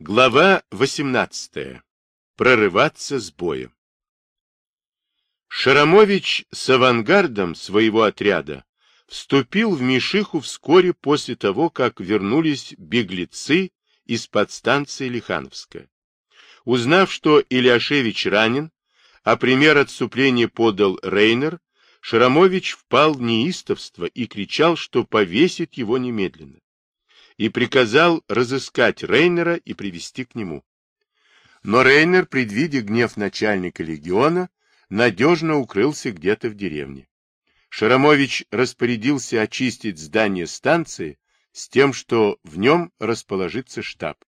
Глава 18. Прорываться с боем. Шарамович с авангардом своего отряда вступил в Мишиху вскоре после того, как вернулись беглецы из подстанции Лихановская. Узнав, что Ильяшевич ранен, а пример отступления подал Рейнер, Шарамович впал в неистовство и кричал, что повесит его немедленно и приказал разыскать Рейнера и привести к нему. Но Рейнер, предвидя гнев начальника легиона, надежно укрылся где-то в деревне. Шарамович распорядился очистить здание станции с тем, что в нем расположится штаб.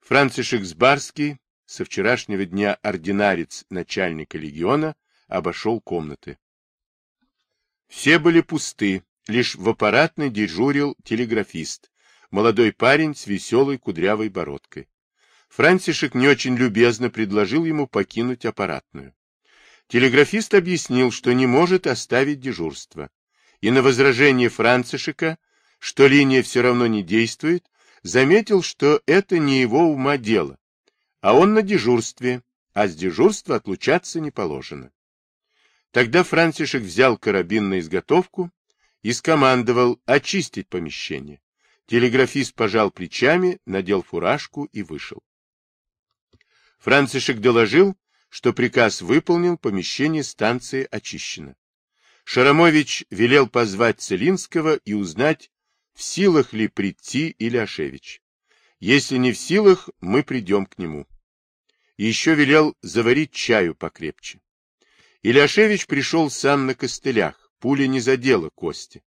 Францишек Сбарский, со вчерашнего дня ординарец начальника легиона, обошел комнаты. Все были пусты, лишь в аппаратной дежурил телеграфист, молодой парень с веселой кудрявой бородкой. Франсишек не очень любезно предложил ему покинуть аппаратную. Телеграфист объяснил, что не может оставить дежурство. И на возражение Францишека, что линия все равно не действует, заметил, что это не его ума дело, а он на дежурстве, а с дежурства отлучаться не положено. Тогда Францишек взял карабин на изготовку и скомандовал очистить помещение. Телеграфист пожал плечами, надел фуражку и вышел. Францишек доложил, что приказ выполнен, помещение станции очищено. Шарамович велел позвать Целинского и узнать, в силах ли прийти Иляшевич. Если не в силах, мы придем к нему. Еще велел заварить чаю покрепче. Иляшевич пришел сам на костылях, пуля не задела кости.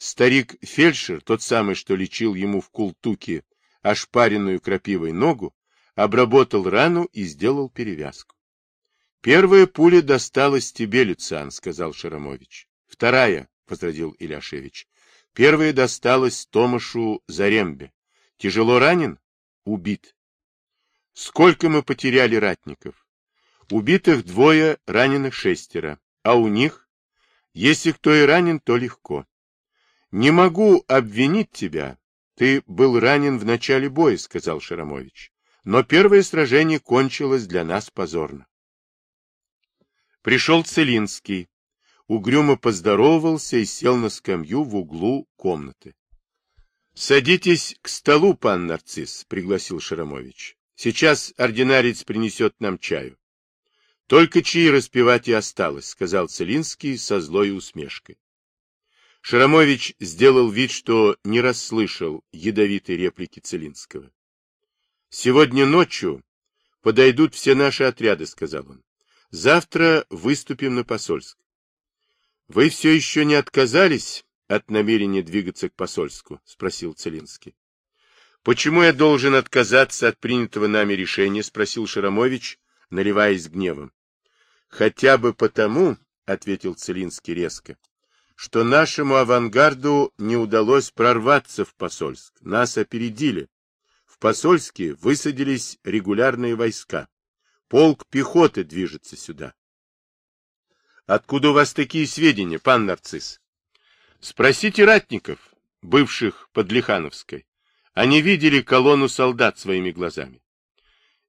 Старик-фельдшер, тот самый, что лечил ему в култуке ошпаренную крапивой ногу, обработал рану и сделал перевязку. — Первая пуля досталась тебе, Люциан, — сказал Шарамович. — Вторая, — возразил Иляшевич. — Первая досталась Томашу Зарембе. Тяжело ранен? Убит. — Сколько мы потеряли ратников? Убитых двое, раненых шестеро. А у них? Если кто и ранен, то легко. Не могу обвинить тебя. Ты был ранен в начале боя, сказал Шарамович. Но первое сражение кончилось для нас позорно. Пришел Целинский, угрюмо поздоровался и сел на скамью в углу комнаты. — Садитесь к столу, пан Нарцисс, — пригласил Шарамович. — Сейчас ординарец принесет нам чаю. — Только чаи распевать и осталось, — сказал Целинский со злой усмешкой. Шарамович сделал вид, что не расслышал ядовитой реплики Целинского. «Сегодня ночью подойдут все наши отряды», — сказал он. «Завтра выступим на Посольск». «Вы все еще не отказались от намерения двигаться к Посольску?» — спросил Целинский. «Почему я должен отказаться от принятого нами решения?» — спросил Шарамович, наливаясь гневом. «Хотя бы потому», — ответил Целинский резко, что нашему авангарду не удалось прорваться в Посольск. Нас опередили. В Посольске высадились регулярные войска. Полк пехоты движется сюда. Откуда у вас такие сведения, пан Нарцисс? Спросите ратников, бывших под Лихановской. Они видели колонну солдат своими глазами.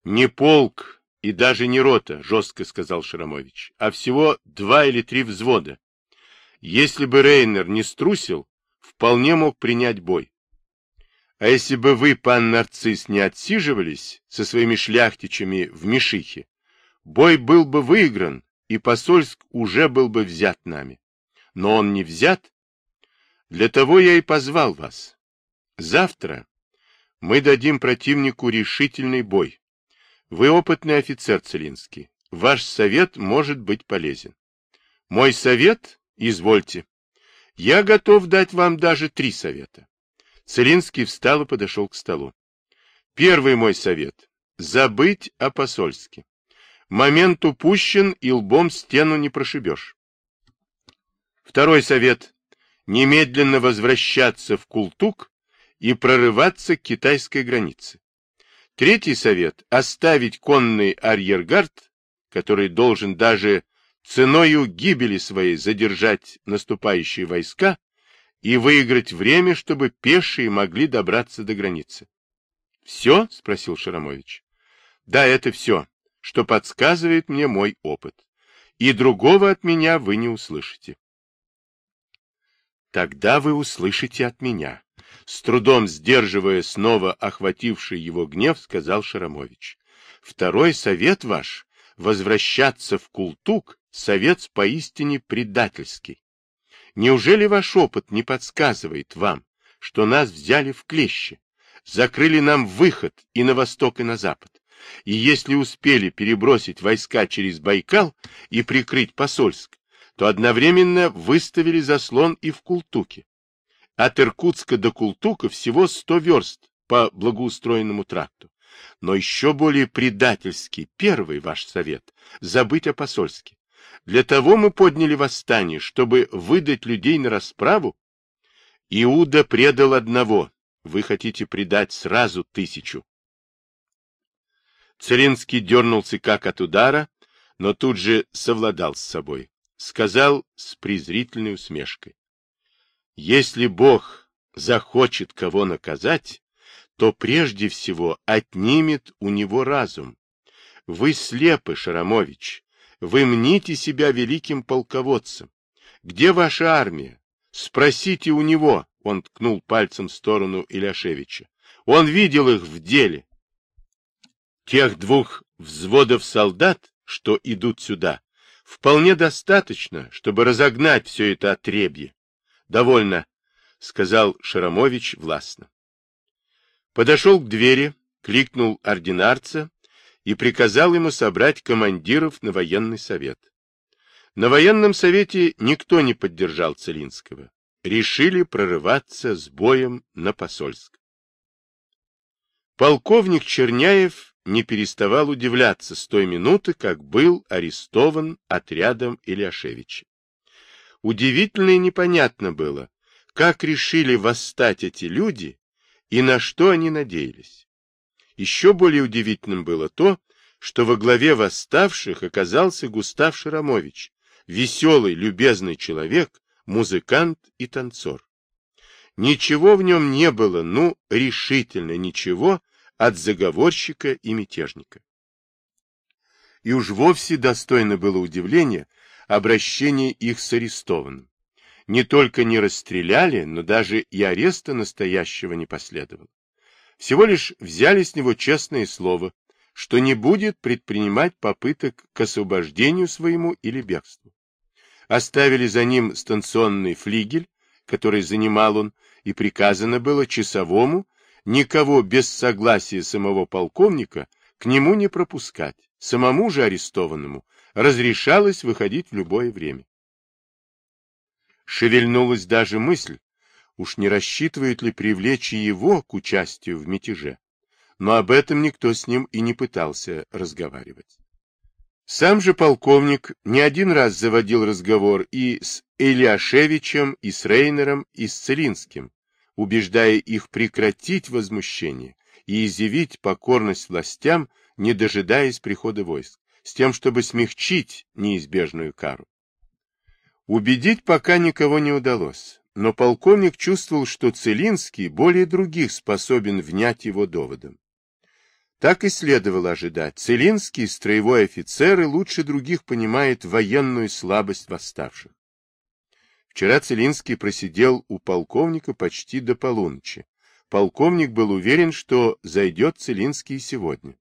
Не полк и даже не рота, жестко сказал Шарамович, а всего два или три взвода. Если бы Рейнер не струсил, вполне мог принять бой. А если бы вы, пан Нарцисс, не отсиживались со своими шляхтичами в Мишихе, бой был бы выигран, и Посольск уже был бы взят нами. Но он не взят. Для того я и позвал вас. Завтра мы дадим противнику решительный бой. Вы опытный офицер Целинский. Ваш совет может быть полезен. Мой совет Извольте. Я готов дать вам даже три совета. Целинский встал и подошел к столу. Первый мой совет — забыть о посольске. Момент упущен, и лбом стену не прошибешь. Второй совет — немедленно возвращаться в Култук и прорываться к китайской границе. Третий совет — оставить конный арьергард, который должен даже ценою гибели своей задержать наступающие войска и выиграть время, чтобы пешие могли добраться до границы. Все? — спросил Шарамович. — Да, это все, что подсказывает мне мой опыт. И другого от меня вы не услышите. Тогда вы услышите от меня. С трудом сдерживая снова охвативший его гнев, сказал Шарамович. Второй совет ваш — возвращаться в Култук, совет поистине предательский. Неужели ваш опыт не подсказывает вам, что нас взяли в клещи, закрыли нам выход и на восток, и на запад? И если успели перебросить войска через Байкал и прикрыть Посольск, то одновременно выставили заслон и в Култуке. От Иркутска до Култука всего 100 верст по благоустроенному тракту. Но еще более предательский первый ваш совет – забыть о посольске. Для того мы подняли восстание, чтобы выдать людей на расправу. Иуда предал одного, вы хотите предать сразу тысячу. Целинский дернулся как от удара, но тут же совладал с собой. Сказал с презрительной усмешкой. Если Бог захочет кого наказать, то прежде всего отнимет у него разум. Вы слепы, Шарамович, вы мните себя великим полководцем. Где ваша армия? Спросите у него, он ткнул пальцем в сторону Иляшевича. Он видел их в деле. Тех двух взводов солдат, что идут сюда, вполне достаточно, чтобы разогнать все это отребье. Довольно, сказал Шарамович властно. Подошел к двери, кликнул ординарца и приказал ему собрать командиров на военный совет. На военном совете никто не поддержал Целинского. Решили прорываться с боем на Посольск. Полковник Черняев не переставал удивляться с той минуты, как был арестован отрядом Ильяшевича. Удивительно и непонятно было, как решили восстать эти люди и на что они надеялись. Еще более удивительным было то, что во главе восставших оказался Густав Шарамович, веселый, любезный человек, музыкант и танцор. Ничего в нем не было, ну, решительно ничего, от заговорщика и мятежника. И уж вовсе достойно было удивления обращение их с арестованным. Не только не расстреляли, но даже и ареста настоящего не последовало. Всего лишь взяли с него честное слово, что не будет предпринимать попыток к освобождению своему или бегству. Оставили за ним станционный флигель, который занимал он, и приказано было часовому никого без согласия самого полковника к нему не пропускать, самому же арестованному разрешалось выходить в любое время. Шевельнулась даже мысль, уж не рассчитывает ли привлечь его к участию в мятеже, но об этом никто с ним и не пытался разговаривать. Сам же полковник не один раз заводил разговор и с Ильяшевичем, и с Рейнером, и с Целинским, убеждая их прекратить возмущение и изъявить покорность властям, не дожидаясь прихода войск, с тем, чтобы смягчить неизбежную кару. Убедить пока никого не удалось, но полковник чувствовал, что Целинский более других способен внять его доводом. Так и следовало ожидать. Целинский, строевой офицер, и лучше других понимает военную слабость восставших. Вчера Целинский просидел у полковника почти до полуночи. Полковник был уверен, что зайдет Целинский сегодня.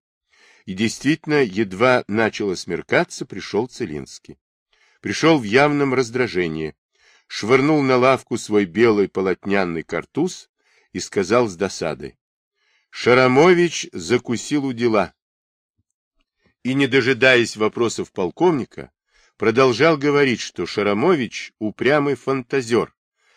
И действительно, едва начало смеркаться, пришел Целинский. Пришел в явном раздражении, швырнул на лавку свой белый полотняный картуз и сказал с досадой. Шарамович закусил у дела. И, не дожидаясь вопросов полковника, продолжал говорить, что Шарамович — упрямый фантазер,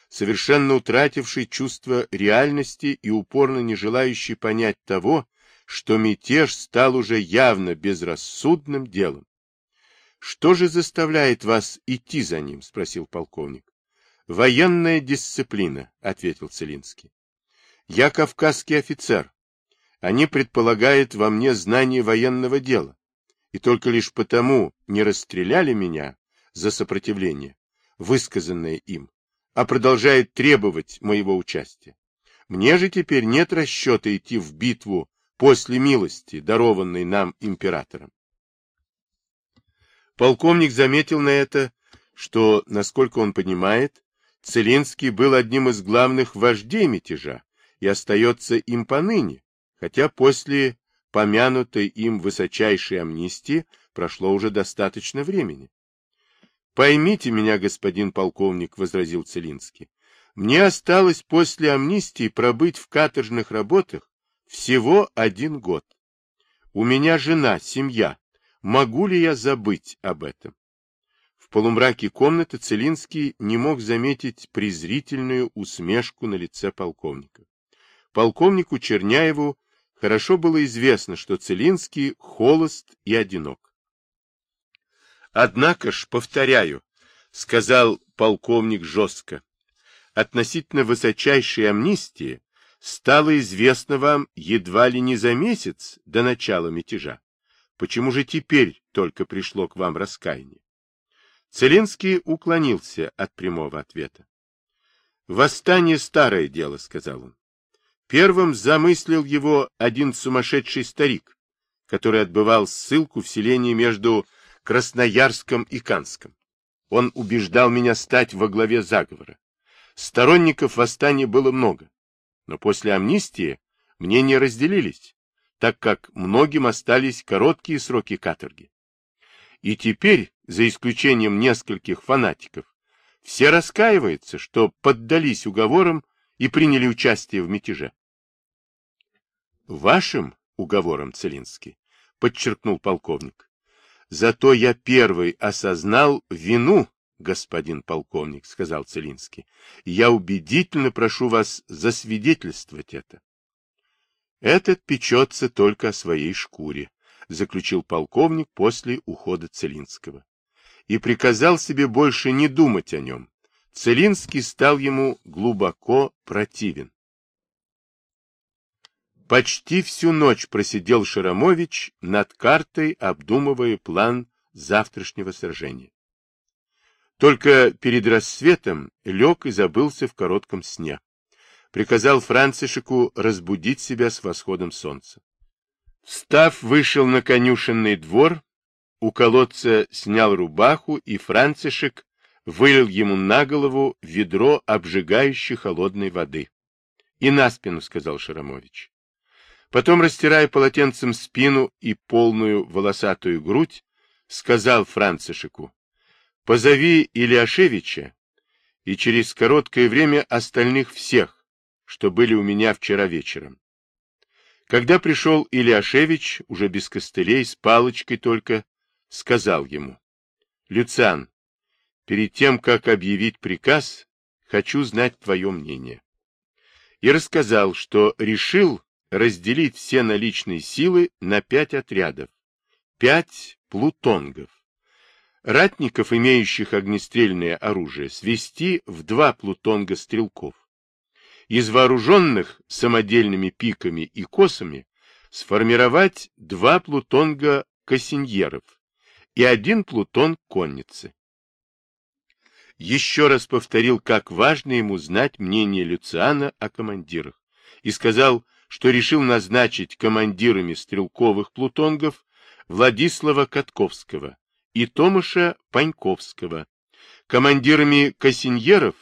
совершенно утративший чувство реальности и упорно не желающий понять того, что мятеж стал уже явно безрассудным делом. — Что же заставляет вас идти за ним? — спросил полковник. — Военная дисциплина, — ответил Целинский. — Я кавказский офицер. Они предполагают во мне знание военного дела и только лишь потому не расстреляли меня за сопротивление, высказанное им, а продолжают требовать моего участия. Мне же теперь нет расчета идти в битву после милости, дарованной нам императором. Полковник заметил на это, что, насколько он понимает, Целинский был одним из главных вождей мятежа и остается им поныне, хотя после помянутой им высочайшей амнистии прошло уже достаточно времени. «Поймите меня, господин полковник», — возразил Целинский, — «мне осталось после амнистии пробыть в каторжных работах всего один год. У меня жена, семья. Могу ли я забыть об этом?» Полумраке комнаты Целинский не мог заметить презрительную усмешку на лице полковника. Полковнику Черняеву хорошо было известно, что Целинский холост и одинок. Однако ж, повторяю, сказал полковник жестко, относительно высочайшей амнистии стало известно вам едва ли не за месяц до начала мятежа. Почему же теперь только пришло к вам раскаяние? Целинский уклонился от прямого ответа. «Восстание — старое дело», — сказал он. Первым замыслил его один сумасшедший старик, который отбывал ссылку в селении между Красноярском и Канском. Он убеждал меня стать во главе заговора. Сторонников восстания было много, но после амнистии мнения разделились, так как многим остались короткие сроки каторги. И теперь, за исключением нескольких фанатиков, все раскаиваются, что поддались уговорам и приняли участие в мятеже. Вашим уговором, Целинский, подчеркнул полковник. Зато я первый осознал вину, господин полковник, сказал Целинский. Я убедительно прошу вас засвидетельствовать это. Этот печется только о своей шкуре, заключил полковник после ухода Целинского. И приказал себе больше не думать о нем. Целинский стал ему глубоко противен. Почти всю ночь просидел Шарамович над картой, обдумывая план завтрашнего сражения. Только перед рассветом лег и забылся в коротком сне. Приказал Францишеку разбудить себя с восходом солнца. Встав, вышел на конюшенный двор, у колодца снял рубаху, и Францишек вылил ему на голову ведро обжигающей холодной воды. — И на спину, — сказал Шарамович. Потом, растирая полотенцем спину и полную волосатую грудь, сказал Францишеку, — позови Ильяшевича и через короткое время остальных всех, что были у меня вчера вечером. Когда пришел Ильяшевич, уже без костылей, с палочкой только, сказал ему, — Люциан, перед тем, как объявить приказ, хочу знать твое мнение. И рассказал, что решил разделить все наличные силы на пять отрядов, пять плутонгов. Ратников, имеющих огнестрельное оружие, свести в два плутонга стрелков из вооруженных самодельными пиками и косами сформировать два плутонга кассиньеров и один плутон конницы. Еще раз повторил, как важно ему знать мнение Люциана о командирах, и сказал, что решил назначить командирами стрелковых плутонгов Владислава Катковского и Томаша Паньковского, командирами кассиньеров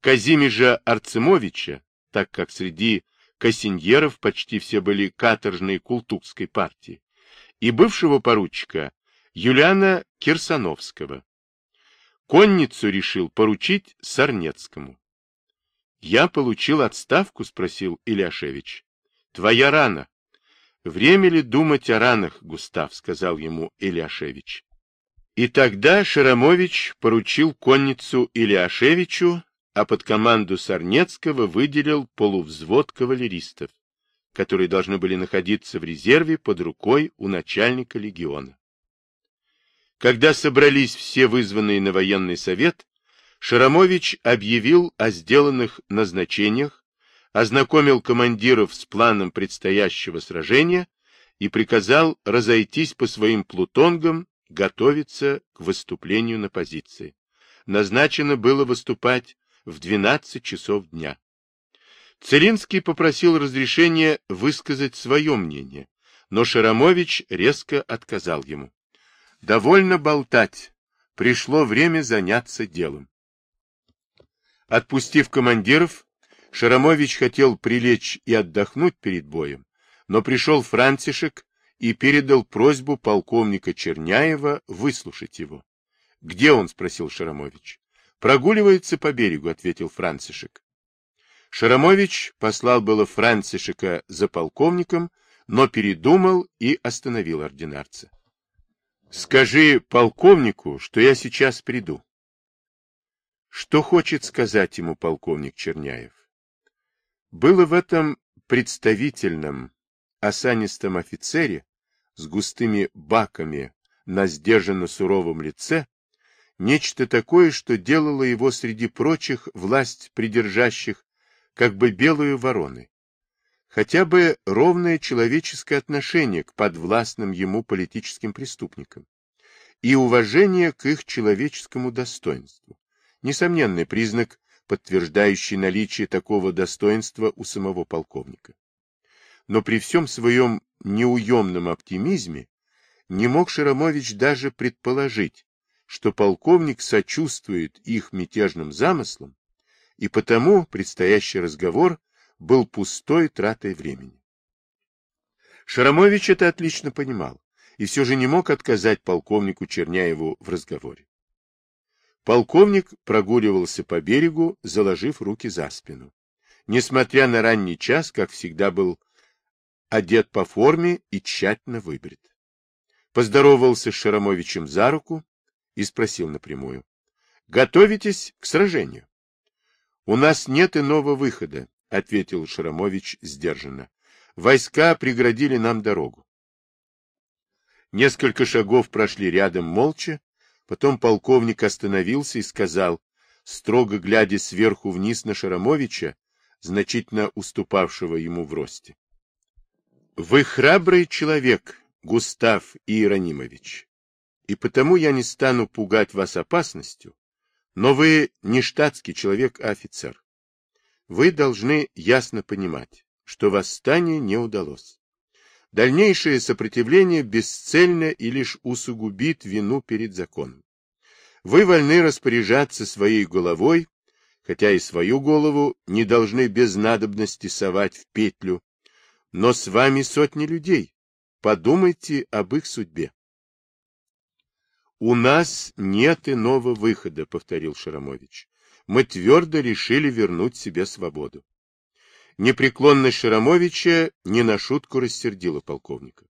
Казимежа Арцемовича, так как среди кассиньеров почти все были каторжные култукской партии, и бывшего поручика Юлиана Кирсановского. Конницу решил поручить Сарнецкому. «Я получил отставку?» — спросил Ильяшевич. «Твоя рана». «Время ли думать о ранах, Густав?» — сказал ему Ильяшевич. И тогда Шарамович поручил конницу Ильяшевичу а под команду Сарнецкого выделил полувзвод кавалеристов, которые должны были находиться в резерве под рукой у начальника легиона. Когда собрались все вызванные на военный совет, Шарамович объявил о сделанных назначениях, ознакомил командиров с планом предстоящего сражения и приказал разойтись по своим плутонгам, готовиться к выступлению на позиции. Назначено было выступать в 12 часов дня. Целинский попросил разрешения высказать свое мнение, но Шарамович резко отказал ему. «Довольно болтать. Пришло время заняться делом». Отпустив командиров, Шарамович хотел прилечь и отдохнуть перед боем, но пришел Франтишек и передал просьбу полковника Черняева выслушать его. — Где он? — спросил Шарамович. — Прогуливается по берегу, — ответил Францишек. Шарамович послал было Францишека за полковником, но передумал и остановил ординарца. — Скажи полковнику, что я сейчас приду. Что хочет сказать ему полковник Черняев? Было в этом представительном, осанистом офицере с густыми баками на сдержанно суровом лице нечто такое, что делало его среди прочих власть придержащих как бы белую вороны. Хотя бы ровное человеческое отношение к подвластным ему политическим преступникам и уважение к их человеческому достоинству. Несомненный признак, подтверждающий наличие такого достоинства у самого полковника. Но при всем своем неуемном оптимизме не мог Шарамович даже предположить, что полковник сочувствует их мятежным замыслам и потому предстоящий разговор был пустой тратой времени. Шарамович это отлично понимал и все же не мог отказать полковнику Черняеву в разговоре. Полковник прогуливался по берегу, заложив руки за спину. Несмотря на ранний час, как всегда был одет по форме и тщательно выбрит. Поздоровался с Шарамовичем за руку и спросил напрямую. — Готовитесь к сражению? — У нас нет иного выхода, — ответил Шарамович сдержанно. — Войска преградили нам дорогу. Несколько шагов прошли рядом молча, потом полковник остановился и сказал, строго глядя сверху вниз на Шарамовича, значительно уступавшего ему в росте. — Вы храбрый человек, Густав Иеронимович, и потому я не стану пугать вас опасностью, но вы не штатский человек, а офицер. Вы должны ясно понимать, что восстание не удалось. Дальнейшее сопротивление бесцельно и лишь усугубит вину перед законом. Вы вольны распоряжаться своей головой, хотя и свою голову не должны без надобности совать в петлю, но с вами сотни людей. Подумайте об их судьбе. «У нас нет иного выхода», — повторил Шарамович. «Мы твердо решили вернуть себе свободу». Непреклонность Шарамовича не на шутку рассердила полковника.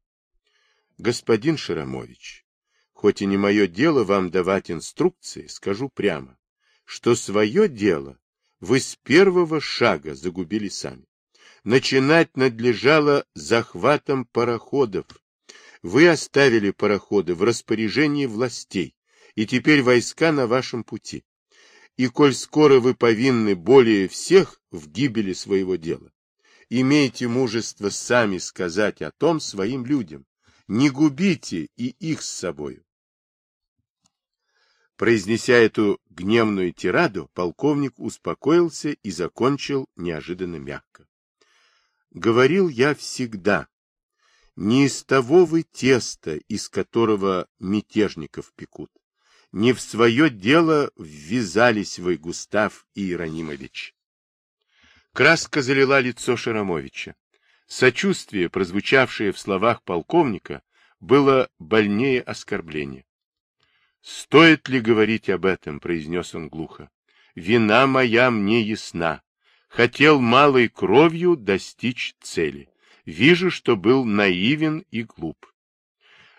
«Господин Шарамович, хоть и не мое дело вам давать инструкции, скажу прямо, что свое дело вы с первого шага загубили сами. Начинать надлежало захватом пароходов, вы оставили пароходы в распоряжении властей, и теперь войска на вашем пути. И коль скоро вы повинны более всех в гибели своего дела, имейте мужество сами сказать о том своим людям. Не губите и их с собою. Произнеся эту гневную тираду, полковник успокоился и закончил неожиданно мягко. Говорил я всегда, не из того вы теста, из которого мятежников пекут. Не в свое дело ввязались вы, Густав Иеронимович. Краска залила лицо Шарамовича. Сочувствие, прозвучавшее в словах полковника, было больнее оскорбления. «Стоит ли говорить об этом?» — произнес он глухо. «Вина моя мне ясна. Хотел малой кровью достичь цели вижу, что был наивен и глуп.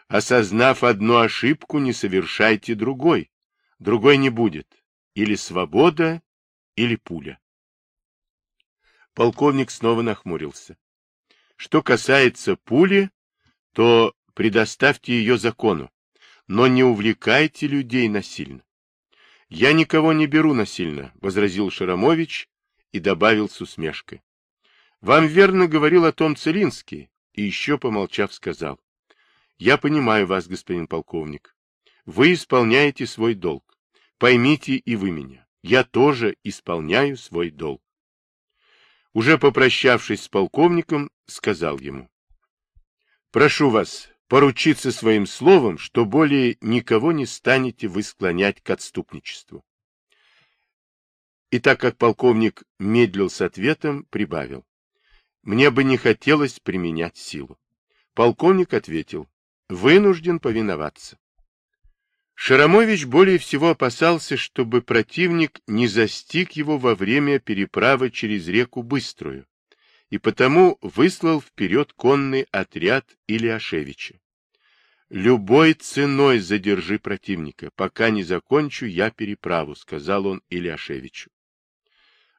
Осознав одну ошибку, не совершайте другой. Другой не будет. Или свобода, или пуля. Полковник снова нахмурился. Что касается пули, то предоставьте ее закону, но не увлекайте людей насильно. Я никого не беру насильно, возразил Шарамович и добавил с усмешкой. Вам верно говорил о том Целинский, и еще, помолчав, сказал. Я понимаю вас, господин полковник. Вы исполняете свой долг. Поймите и вы меня. Я тоже исполняю свой долг. Уже попрощавшись с полковником, сказал ему. Прошу вас поручиться своим словом, что более никого не станете вы склонять к отступничеству. И так как полковник медлил с ответом, прибавил. Мне бы не хотелось применять силу. Полковник ответил. Вынужден повиноваться. Шарамович более всего опасался, чтобы противник не застиг его во время переправы через реку Быструю, и потому выслал вперед конный отряд Ильяшевича. «Любой ценой задержи противника, пока не закончу я переправу», — сказал он Ильяшевичу.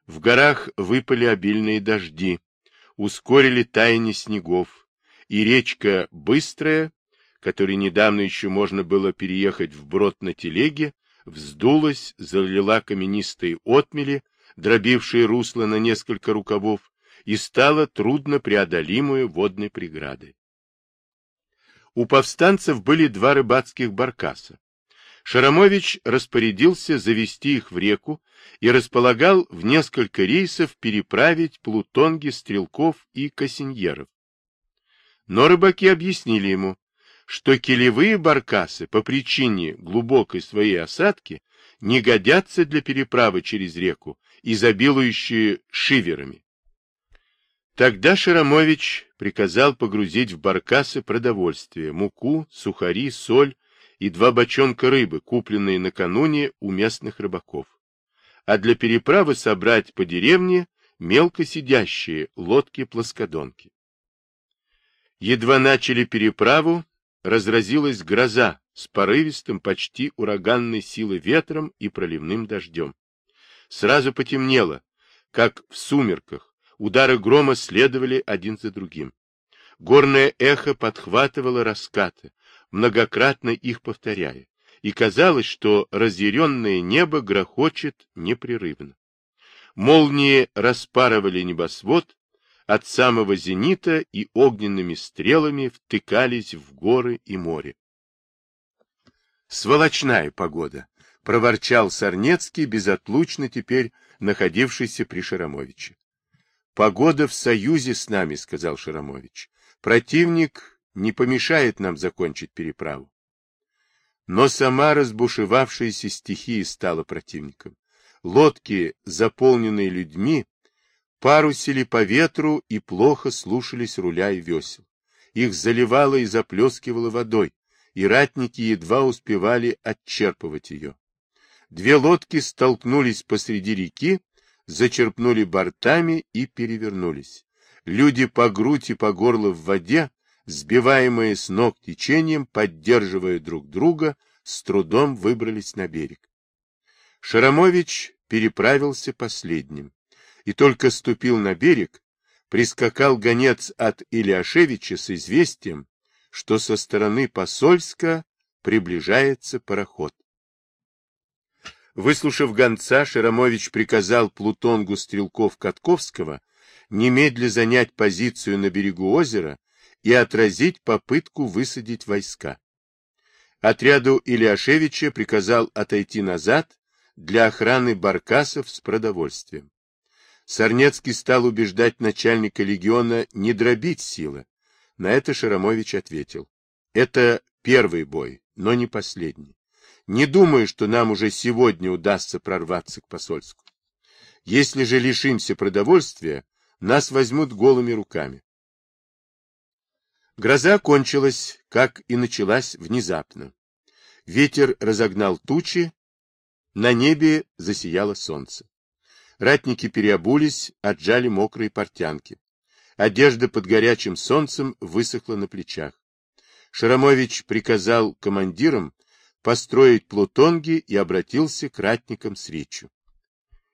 В горах выпали обильные дожди, ускорили таяние снегов, и речка Быстрая которой недавно еще можно было переехать вброд на телеге, вздулась, залила каменистые отмели, дробившие русло на несколько рукавов, и стала трудно преодолимой водной преградой. У повстанцев были два рыбацких баркаса. Шарамович распорядился завести их в реку и располагал в несколько рейсов переправить плутонги стрелков и кассиньеров. Но рыбаки объяснили ему, что килевые баркасы по причине глубокой своей осадки не годятся для переправы через реку, изобилующие шиверами. Тогда Шарамович приказал погрузить в баркасы продовольствие, муку, сухари, соль и два бочонка рыбы, купленные накануне у местных рыбаков. А для переправы собрать по деревне мелко сидящие лодки-плоскодонки. Едва начали переправу, разразилась гроза с порывистым, почти ураганной силы ветром и проливным дождем. Сразу потемнело, как в сумерках, удары грома следовали один за другим. Горное эхо подхватывало раскаты, многократно их повторяя, и казалось, что разъяренное небо грохочет непрерывно. Молнии распарывали небосвод, от самого зенита и огненными стрелами втыкались в горы и море. «Сволочная погода!» — проворчал Сарнецкий, безотлучно теперь находившийся при Шарамовиче. «Погода в союзе с нами», — сказал Шарамович. «Противник не помешает нам закончить переправу». Но сама разбушевавшаяся стихия стала противником. Лодки, заполненные людьми, парусили по ветру и плохо слушались руля и весел. Их заливало и заплескивало водой, и ратники едва успевали отчерпывать ее. Две лодки столкнулись посреди реки, зачерпнули бортами и перевернулись. Люди по грудь и по горло в воде, сбиваемые с ног течением, поддерживая друг друга, с трудом выбрались на берег. Шарамович переправился последним и только ступил на берег, прискакал гонец от Ильяшевича с известием, что со стороны посольска приближается пароход. Выслушав гонца, Шарамович приказал Плутонгу Стрелков-Катковского немедля занять позицию на берегу озера и отразить попытку высадить войска. Отряду Ильяшевича приказал отойти назад для охраны баркасов с продовольствием. Сарнецкий стал убеждать начальника легиона не дробить силы. На это Шарамович ответил. Это первый бой, но не последний. Не думаю, что нам уже сегодня удастся прорваться к посольску. Если же лишимся продовольствия, нас возьмут голыми руками. Гроза кончилась, как и началась внезапно. Ветер разогнал тучи, на небе засияло солнце. Ратники переобулись, отжали мокрые портянки. Одежда под горячим солнцем высохла на плечах. Шарамович приказал командирам построить плутонги и обратился к ратникам с речью.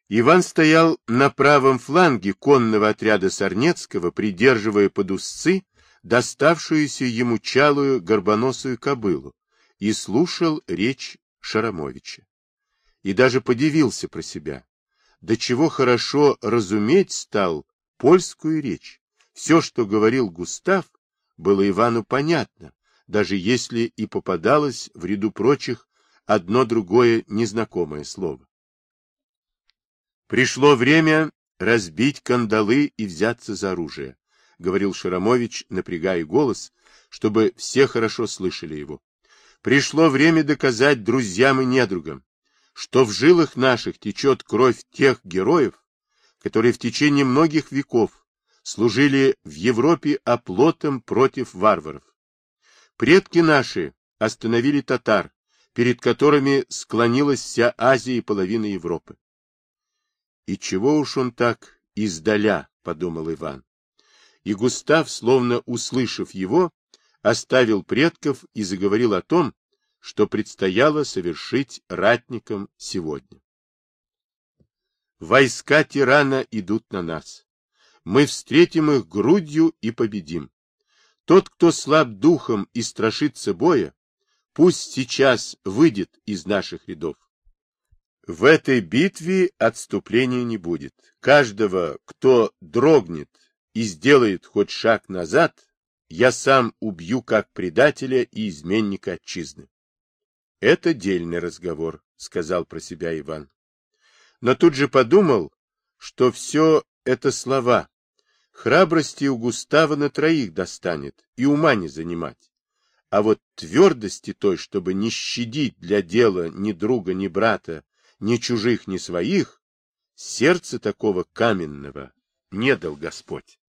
Иван стоял на правом фланге конного отряда Сарнецкого, придерживая под узцы доставшуюся ему чалую горбоносую кобылу, и слушал речь Шарамовича. И даже подивился про себя до чего хорошо разуметь стал польскую речь. Все, что говорил Густав, было Ивану понятно, даже если и попадалось в ряду прочих одно другое незнакомое слово. Пришло время разбить кандалы и взяться за оружие, — говорил Шарамович, напрягая голос, чтобы все хорошо слышали его. Пришло время доказать друзьям и недругам, что в жилах наших течет кровь тех героев, которые в течение многих веков служили в Европе оплотом против варваров. Предки наши остановили татар, перед которыми склонилась вся Азия и половина Европы. И чего уж он так издаля, подумал Иван. И Густав, словно услышав его, оставил предков и заговорил о том, что предстояло совершить ратникам сегодня. Войска тирана идут на нас. Мы встретим их грудью и победим. Тот, кто слаб духом и страшится боя, пусть сейчас выйдет из наших рядов. В этой битве отступления не будет. Каждого, кто дрогнет и сделает хоть шаг назад, я сам убью как предателя и изменника отчизны. Это дельный разговор, сказал про себя Иван. Но тут же подумал, что все это слова. Храбрости у Густава на троих достанет и ума не занимать. А вот твердости той, чтобы не щадить для дела ни друга, ни брата, ни чужих, ни своих, сердце такого каменного не дал Господь.